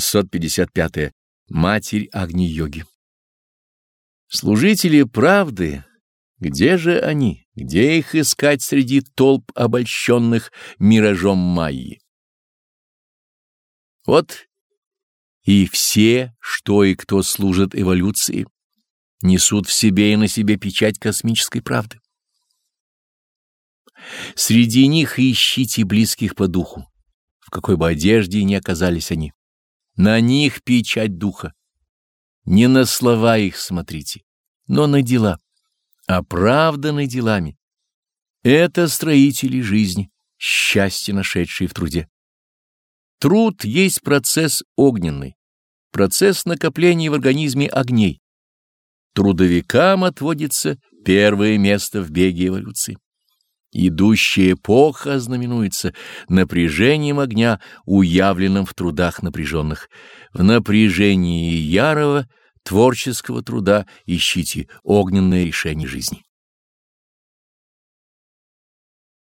655. -е. Матерь Агни-йоги. Служители правды, где же они, где их искать среди толп обольщенных миражом Майи? Вот и все, что и кто служат эволюции, несут в себе и на себе печать космической правды. Среди них ищите близких по духу, в какой бы одежде ни оказались они. На них печать духа. Не на слова их смотрите, но на дела, оправданы делами. Это строители жизни, счастье нашедшие в труде. Труд есть процесс огненный, процесс накопления в организме огней. Трудовикам отводится первое место в беге эволюции. Идущая эпоха знаменуется напряжением огня, уявленным в трудах напряженных. В напряжении ярого творческого труда ищите огненное решение жизни.